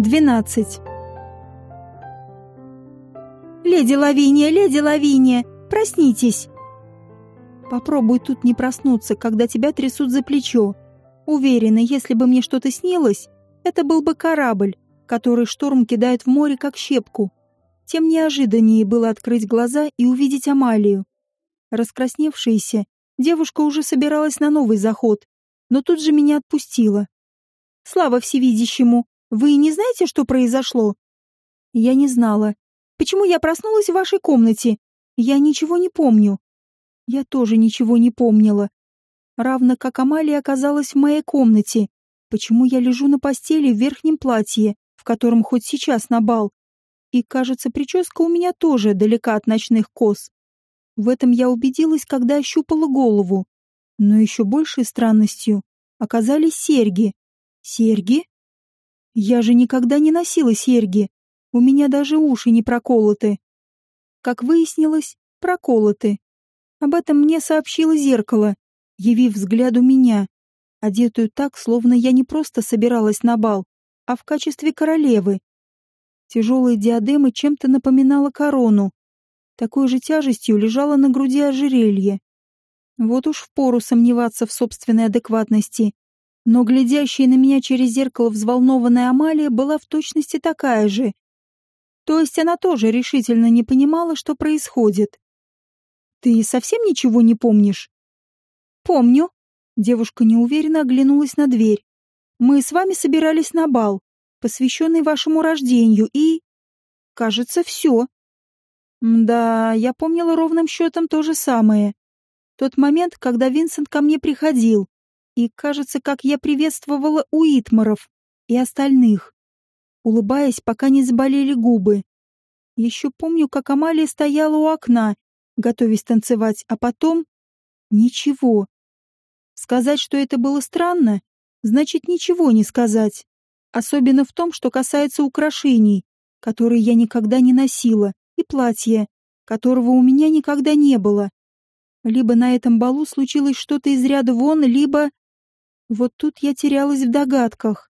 12. «Леди Лавиния, леди Лавиния, проснитесь!» Попробуй тут не проснуться, когда тебя трясут за плечо. Уверена, если бы мне что-то снилось, это был бы корабль, который шторм кидает в море как щепку. Тем неожиданнее было открыть глаза и увидеть Амалию. Раскрасневшаяся, девушка уже собиралась на новый заход, но тут же меня отпустила. «Слава всевидящему! Вы не знаете, что произошло?» Я не знала. Почему я проснулась в вашей комнате? Я ничего не помню. Я тоже ничего не помнила. Равно как Амалия оказалась в моей комнате. Почему я лежу на постели в верхнем платье, в котором хоть сейчас на бал? И, кажется, прическа у меня тоже далека от ночных кос. В этом я убедилась, когда ощупала голову. Но еще большей странностью оказались серьги. Серьги? Я же никогда не носила серьги. У меня даже уши не проколоты. Как выяснилось, проколоты. Об этом мне сообщило зеркало, явив взгляду меня, одетую так, словно я не просто собиралась на бал, а в качестве королевы. Тяжелая диадема чем-то напоминала корону. Такой же тяжестью лежала на груди ожерелье. Вот уж впору сомневаться в собственной адекватности. Но глядящая на меня через зеркало взволнованная Амалия была в точности такая же. То есть она тоже решительно не понимала, что происходит. «Ты совсем ничего не помнишь?» «Помню». Девушка неуверенно оглянулась на дверь. «Мы с вами собирались на бал, посвященный вашему рождению, и...» «Кажется, все». «Да, я помнила ровным счетом то же самое. Тот момент, когда Винсент ко мне приходил, и, кажется, как я приветствовала Уитмаров и остальных улыбаясь, пока не заболели губы. Еще помню, как Амалия стояла у окна, готовясь танцевать, а потом... Ничего. Сказать, что это было странно, значит ничего не сказать. Особенно в том, что касается украшений, которые я никогда не носила, и платья, которого у меня никогда не было. Либо на этом балу случилось что-то из ряда вон, либо... Вот тут я терялась в догадках.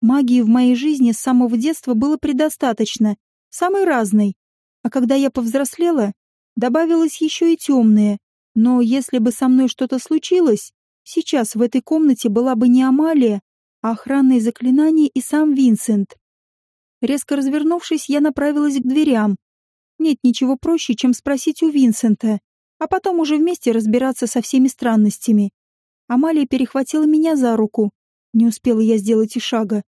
Магии в моей жизни с самого детства было предостаточно, самой разной. А когда я повзрослела, добавилось еще и темное. Но если бы со мной что-то случилось, сейчас в этой комнате была бы не Амалия, а охранные заклинания и сам Винсент. Резко развернувшись, я направилась к дверям. Нет ничего проще, чем спросить у Винсента, а потом уже вместе разбираться со всеми странностями. Амалия перехватила меня за руку. Не успела я сделать и шага.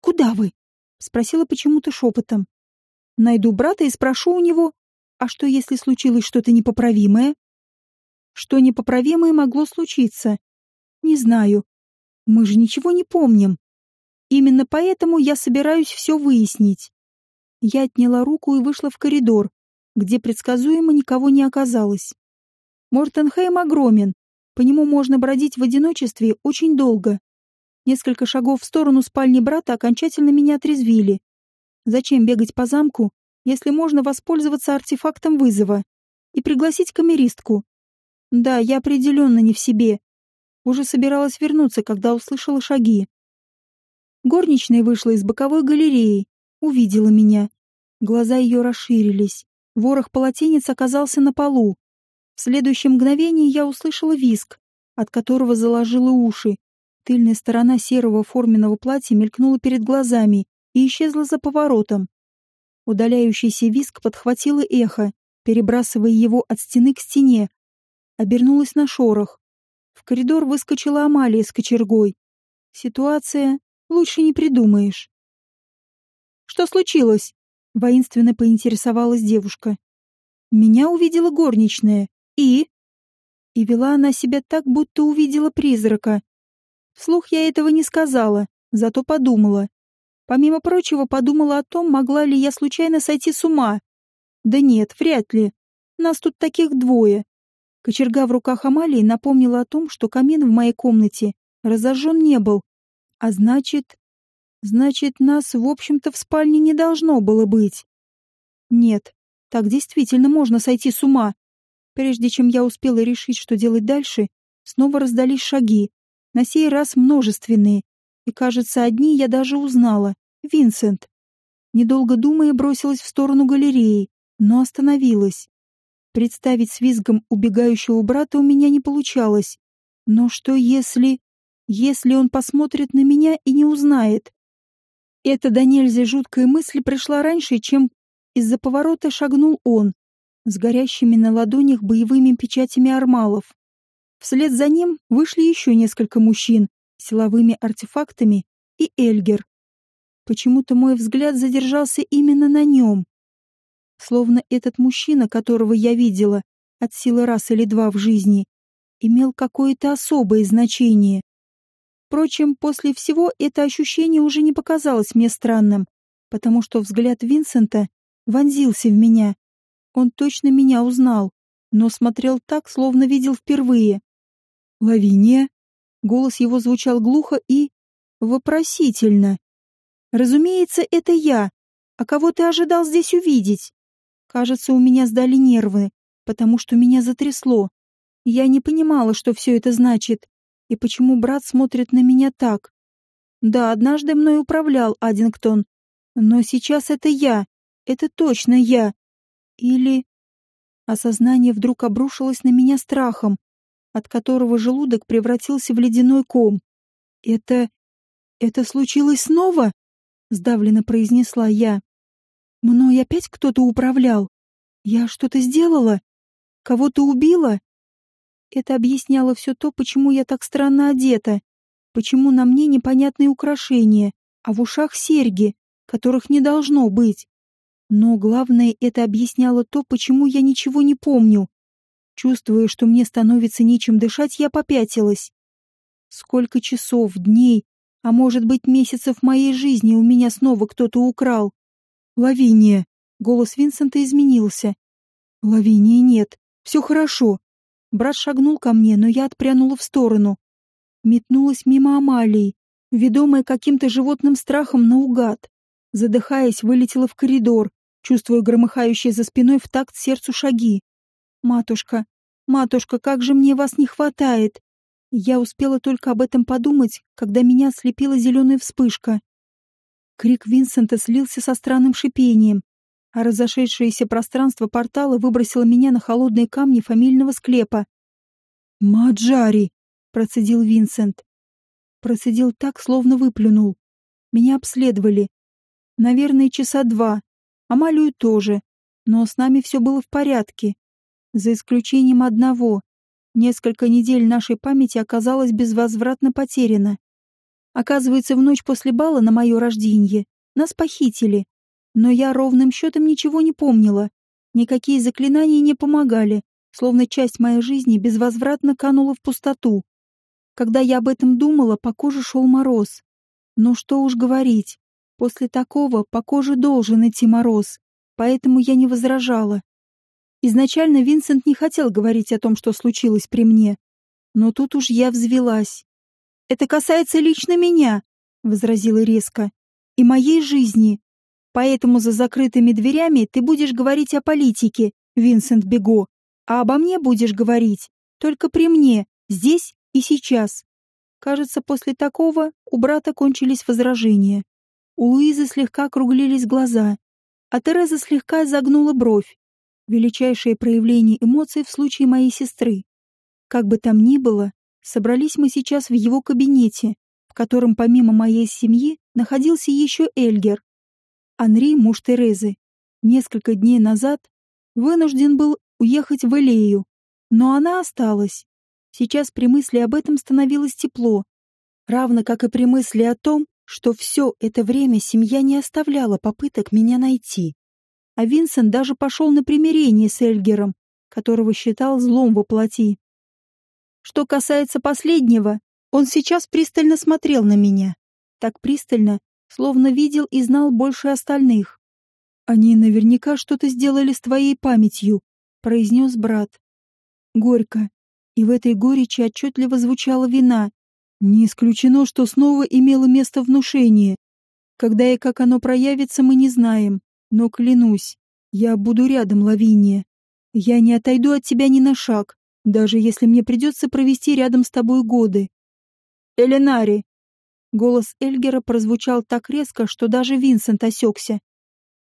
«Куда вы?» — спросила почему-то шепотом. «Найду брата и спрошу у него, а что, если случилось что-то непоправимое?» Что непоправимое могло случиться? Не знаю. Мы же ничего не помним. Именно поэтому я собираюсь все выяснить. Я отняла руку и вышла в коридор, где предсказуемо никого не оказалось. Мортенхейм огромен, по нему можно бродить в одиночестве очень долго. Несколько шагов в сторону спальни брата окончательно меня отрезвили. Зачем бегать по замку, если можно воспользоваться артефактом вызова и пригласить камеристку? Да, я определенно не в себе. Уже собиралась вернуться, когда услышала шаги. Горничная вышла из боковой галереи, увидела меня. Глаза ее расширились. Ворох полотенец оказался на полу. В следующее мгновение я услышала виск, от которого заложила уши, Тыльная сторона серого форменного платья мелькнула перед глазами и исчезла за поворотом. Удаляющийся виск подхватило эхо, перебрасывая его от стены к стене. Обернулась на шорох. В коридор выскочила Амалия с кочергой. Ситуация лучше не придумаешь. «Что случилось?» — воинственно поинтересовалась девушка. Меня увидела горничная. И? И вела она себя так, будто увидела призрака. Вслух я этого не сказала, зато подумала. Помимо прочего, подумала о том, могла ли я случайно сойти с ума. Да нет, вряд ли. Нас тут таких двое. Кочерга в руках Амалии напомнила о том, что камин в моей комнате разожжен не был. А значит... Значит, нас, в общем-то, в спальне не должно было быть. Нет, так действительно можно сойти с ума. Прежде чем я успела решить, что делать дальше, снова раздались шаги. На сей раз множественные. И, кажется, одни я даже узнала. Винсент. Недолго думая, бросилась в сторону галереи, но остановилась. Представить с визгом убегающего брата у меня не получалось. Но что если... Если он посмотрит на меня и не узнает? Эта до нельзя жуткая мысль пришла раньше, чем из-за поворота шагнул он, с горящими на ладонях боевыми печатями армалов. Вслед за ним вышли еще несколько мужчин с силовыми артефактами и Эльгер. Почему-то мой взгляд задержался именно на нем. Словно этот мужчина, которого я видела от силы раз или два в жизни, имел какое-то особое значение. Впрочем, после всего это ощущение уже не показалось мне странным, потому что взгляд Винсента вонзился в меня. Он точно меня узнал, но смотрел так, словно видел впервые. «Лавиния?» Голос его звучал глухо и... вопросительно. «Разумеется, это я. А кого ты ожидал здесь увидеть?» Кажется, у меня сдали нервы, потому что меня затрясло. Я не понимала, что все это значит, и почему брат смотрит на меня так. Да, однажды мной управлял Аддингтон, но сейчас это я, это точно я. Или... Осознание вдруг обрушилось на меня страхом, от которого желудок превратился в ледяной ком. «Это... это случилось снова?» — сдавленно произнесла я. «Мной опять кто-то управлял? Я что-то сделала? Кого-то убила?» Это объясняло все то, почему я так странно одета, почему на мне непонятные украшения, а в ушах серьги, которых не должно быть. Но главное, это объясняло то, почему я ничего не помню. Чувствуя, что мне становится нечем дышать, я попятилась. Сколько часов, дней, а может быть месяцев моей жизни у меня снова кто-то украл. Лавиния. Голос Винсента изменился. Лавинии нет. Все хорошо. Брат шагнул ко мне, но я отпрянула в сторону. Метнулась мимо Амалии, ведомая каким-то животным страхом наугад. Задыхаясь, вылетела в коридор, чувствуя громыхающие за спиной в такт сердцу шаги. «Матушка, матушка, как же мне вас не хватает!» Я успела только об этом подумать, когда меня ослепила зеленая вспышка. Крик Винсента слился со странным шипением, а разошедшееся пространство портала выбросило меня на холодные камни фамильного склепа. «Маджари!» — процедил Винсент. Процедил так, словно выплюнул. Меня обследовали. Наверное, часа два. Амалию тоже. Но с нами все было в порядке. За исключением одного. Несколько недель нашей памяти оказалось безвозвратно потеряно. Оказывается, в ночь после бала на мое рождение нас похитили, но я ровным счетом ничего не помнила. Никакие заклинания не помогали, словно часть моей жизни безвозвратно канула в пустоту. Когда я об этом думала, по коже шел мороз. Но что уж говорить, после такого по коже должен идти мороз, поэтому я не возражала. Изначально Винсент не хотел говорить о том, что случилось при мне. Но тут уж я взвелась. «Это касается лично меня», — возразила резко, — «и моей жизни. Поэтому за закрытыми дверями ты будешь говорить о политике, Винсент Бего, а обо мне будешь говорить только при мне, здесь и сейчас. Кажется, после такого у брата кончились возражения. У Луизы слегка округлились глаза, а Тереза слегка загнула бровь. Величайшее проявление эмоций в случае моей сестры. Как бы там ни было, собрались мы сейчас в его кабинете, в котором помимо моей семьи находился еще Эльгер, Анри, муж Терезы, несколько дней назад вынужден был уехать в Элею, но она осталась. Сейчас при мысли об этом становилось тепло, равно как и при мысли о том, что все это время семья не оставляла попыток меня найти. А Винсент даже пошел на примирение с Эльгером, которого считал злом во плоти. Что касается последнего, он сейчас пристально смотрел на меня. Так пристально, словно видел и знал больше остальных. «Они наверняка что-то сделали с твоей памятью», — произнес брат. Горько. И в этой горечи отчетливо звучала вина. Не исключено, что снова имело место внушение. Когда и как оно проявится, мы не знаем. Но клянусь, я буду рядом, Лавиния. Я не отойду от тебя ни на шаг, даже если мне придется провести рядом с тобой годы. Эленари, Голос Эльгера прозвучал так резко, что даже Винсент осекся.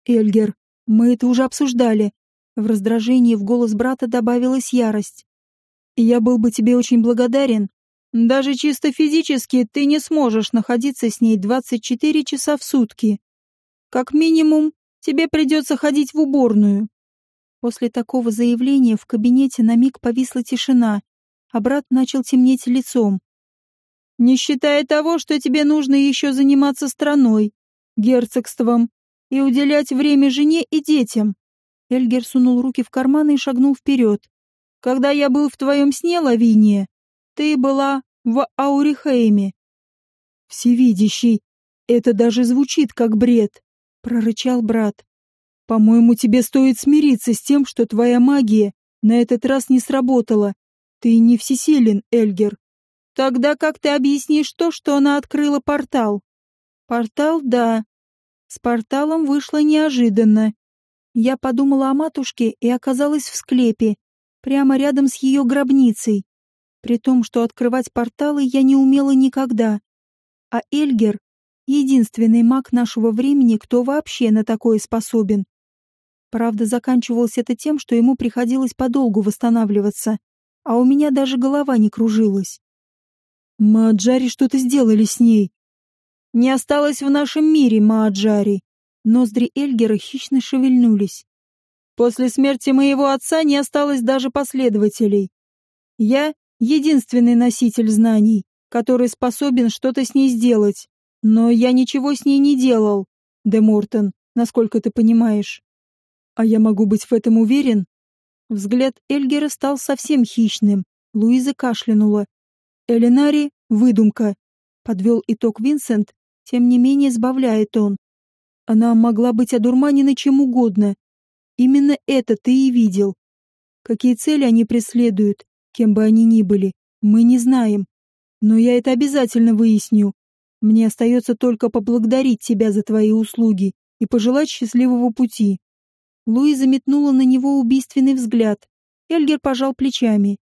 «Эльгер, мы это уже обсуждали». В раздражении в голос брата добавилась ярость. «Я был бы тебе очень благодарен. Даже чисто физически ты не сможешь находиться с ней 24 часа в сутки. Как минимум, тебе придется ходить в уборную». После такого заявления в кабинете на миг повисла тишина, а брат начал темнеть лицом. Не считая того, что тебе нужно еще заниматься страной, герцогством и уделять время жене и детям. Эльгер сунул руки в карманы и шагнул вперед. Когда я был в твоем сне, Лавиния, ты была в Аурихейме. Всевидящий, это даже звучит как бред, прорычал брат. По-моему, тебе стоит смириться с тем, что твоя магия на этот раз не сработала. Ты не всесилен, Эльгер. Тогда как ты объяснишь то, что она открыла портал? Портал, да. С порталом вышло неожиданно. Я подумала о матушке и оказалась в склепе, прямо рядом с ее гробницей. При том, что открывать порталы я не умела никогда. А Эльгер — единственный маг нашего времени, кто вообще на такое способен. Правда, заканчивалось это тем, что ему приходилось подолгу восстанавливаться, а у меня даже голова не кружилась. Мааджари что-то сделали с ней. Не осталось в нашем мире Мааджари. Ноздри Эльгера хищно шевельнулись. После смерти моего отца не осталось даже последователей. Я — единственный носитель знаний, который способен что-то с ней сделать. Но я ничего с ней не делал, Де Мортон, насколько ты понимаешь. А я могу быть в этом уверен? Взгляд Эльгера стал совсем хищным. Луиза кашлянула, Элинари — выдумка. Подвел итог Винсент, тем не менее сбавляет он. Она могла быть одурманена чем угодно. Именно это ты и видел. Какие цели они преследуют, кем бы они ни были, мы не знаем. Но я это обязательно выясню. Мне остается только поблагодарить тебя за твои услуги и пожелать счастливого пути. Луиза метнула на него убийственный взгляд. Эльгер пожал плечами.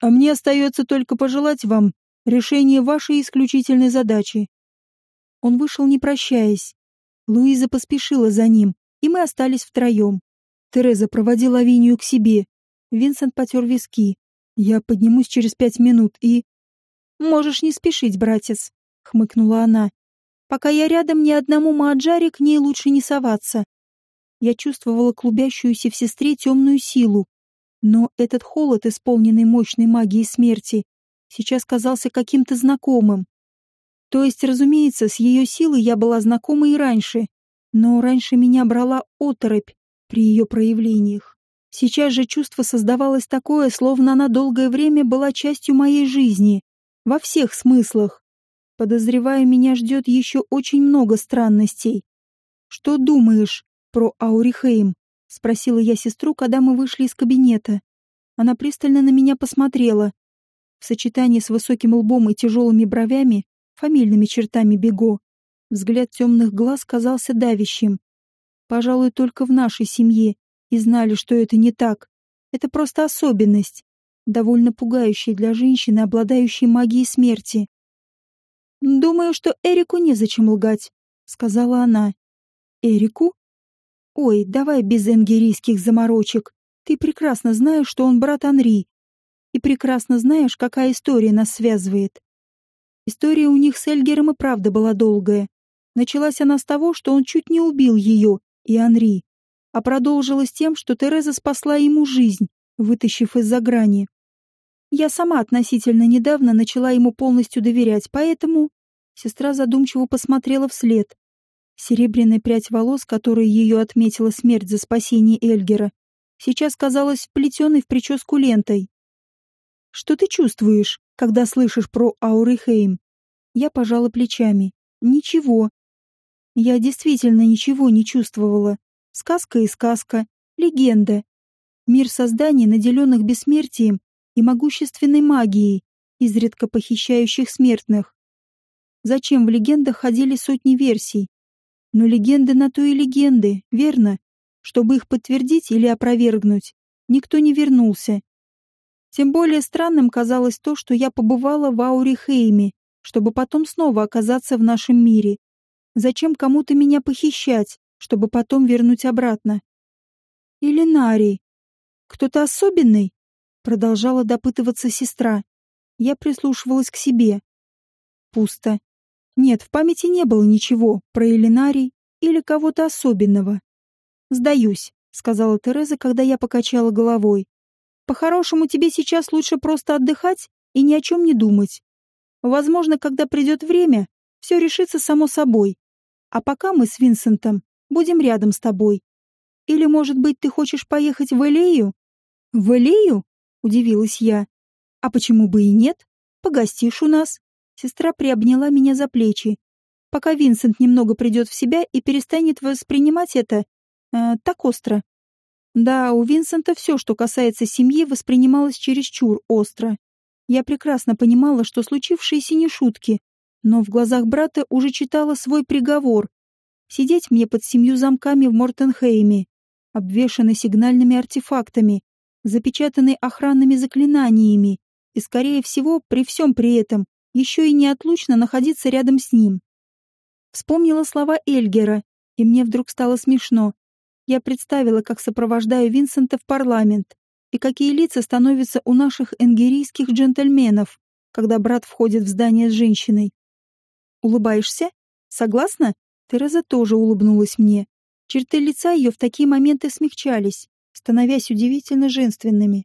А мне остается только пожелать вам решения вашей исключительной задачи. Он вышел, не прощаясь. Луиза поспешила за ним, и мы остались втроем. Тереза проводила Авинию к себе. Винсент потер виски. Я поднимусь через пять минут и... «Можешь не спешить, братец», — хмыкнула она. «Пока я рядом, ни одному Мааджаре к ней лучше не соваться». Я чувствовала клубящуюся в сестре темную силу, но этот холод, исполненный мощной магией смерти, сейчас казался каким-то знакомым. То есть, разумеется, с ее силой я была знакома и раньше, но раньше меня брала оторопь при ее проявлениях. Сейчас же чувство создавалось такое, словно она долгое время была частью моей жизни, во всех смыслах. Подозреваю, меня ждет еще очень много странностей. Что думаешь про Аурихейм? — спросила я сестру, когда мы вышли из кабинета. Она пристально на меня посмотрела. В сочетании с высоким лбом и тяжелыми бровями, фамильными чертами Бего, взгляд темных глаз казался давящим. Пожалуй, только в нашей семье и знали, что это не так. Это просто особенность, довольно пугающая для женщины, обладающей магией смерти. «Думаю, что Эрику незачем лгать», — сказала она. «Эрику?» Ой, давай без энгерийских заморочек. Ты прекрасно знаешь, что он брат Анри. И прекрасно знаешь, какая история нас связывает. История у них с Эльгером и правда была долгая. Началась она с того, что он чуть не убил ее и Анри, а продолжилась тем, что Тереза спасла ему жизнь, вытащив из-за грани. Я сама относительно недавно начала ему полностью доверять, поэтому... Сестра задумчиво посмотрела вслед, Серебряная прядь волос, которой ее отметила смерть за спасение Эльгера, сейчас казалась вплетенной в прическу лентой. «Что ты чувствуешь, когда слышишь про Аурихейм?» Я пожала плечами. «Ничего». Я действительно ничего не чувствовала. Сказка и сказка, легенда. Мир созданий, наделенных бессмертием и могущественной магией, изредка похищающих смертных. Зачем в легендах ходили сотни версий? Но легенды на то и легенды, верно? Чтобы их подтвердить или опровергнуть, никто не вернулся. Тем более странным казалось то, что я побывала в Аурихейме чтобы потом снова оказаться в нашем мире? Зачем кому-то меня похищать, чтобы потом вернуть обратно? Или Нари? Кто-то особенный? Продолжала допытываться сестра. Я прислушивалась к себе. Пусто. Нет, в памяти не было ничего про Элинарий или кого-то особенного. «Сдаюсь», — сказала Тереза, когда я покачала головой. «По-хорошему, тебе сейчас лучше просто отдыхать и ни о чем не думать. Возможно, когда придет время, все решится само собой. А пока мы с Винсентом будем рядом с тобой. Или, может быть, ты хочешь поехать в Элею?» «В Элею?» — удивилась я. «А почему бы и нет? Погостишь у нас. Сестра приобняла меня за плечи. Пока Винсент немного придет в себя и перестанет воспринимать это э, так остро. Да, у Винсента все, что касается семьи, воспринималось чересчур остро. Я прекрасно понимала, что случившиеся не шутки, но в глазах брата уже читала свой приговор. Сидеть мне под семью замками в Мортенхейме, обвешанный сигнальными артефактами, запечатанный охранными заклинаниями, и, скорее всего, при всем при этом, еще и неотлучно находиться рядом с ним. Вспомнила слова Эльгера, и мне вдруг стало смешно. Я представила, как сопровождаю Винсента в парламент, и какие лица становятся у наших энгерийских джентльменов, когда брат входит в здание с женщиной. «Улыбаешься? Согласна?» Тереза тоже улыбнулась мне. Черты лица ее в такие моменты смягчались, становясь удивительно женственными.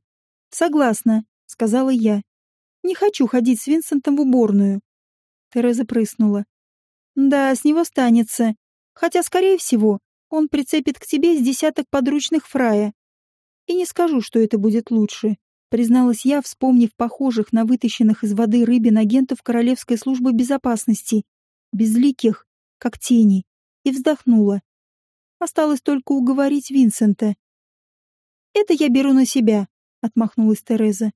«Согласна», — сказала я. Не хочу ходить с Винсентом в уборную. Тереза прыснула. Да, с него станется. Хотя, скорее всего, он прицепит к тебе с десяток подручных фрая. И не скажу, что это будет лучше, призналась я, вспомнив похожих на вытащенных из воды рыбин агентов Королевской службы безопасности, безликих, как тени, и вздохнула. Осталось только уговорить Винсента. «Это я беру на себя», — отмахнулась Тереза.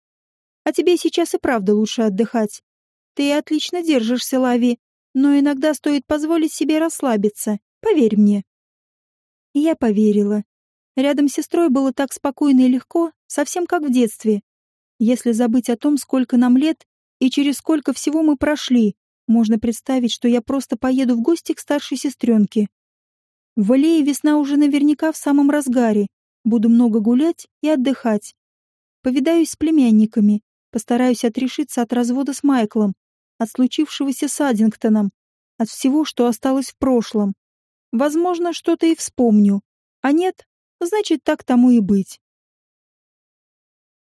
А тебе сейчас и правда лучше отдыхать. Ты отлично держишься, Лави, но иногда стоит позволить себе расслабиться, поверь мне». Я поверила. Рядом с сестрой было так спокойно и легко, совсем как в детстве. Если забыть о том, сколько нам лет и через сколько всего мы прошли, можно представить, что я просто поеду в гости к старшей сестренке. В аллее весна уже наверняка в самом разгаре. Буду много гулять и отдыхать. Повидаюсь с племянниками, Постараюсь отрешиться от развода с Майклом, от случившегося с Аддингтоном, от всего, что осталось в прошлом. Возможно, что-то и вспомню. А нет, значит, так тому и быть.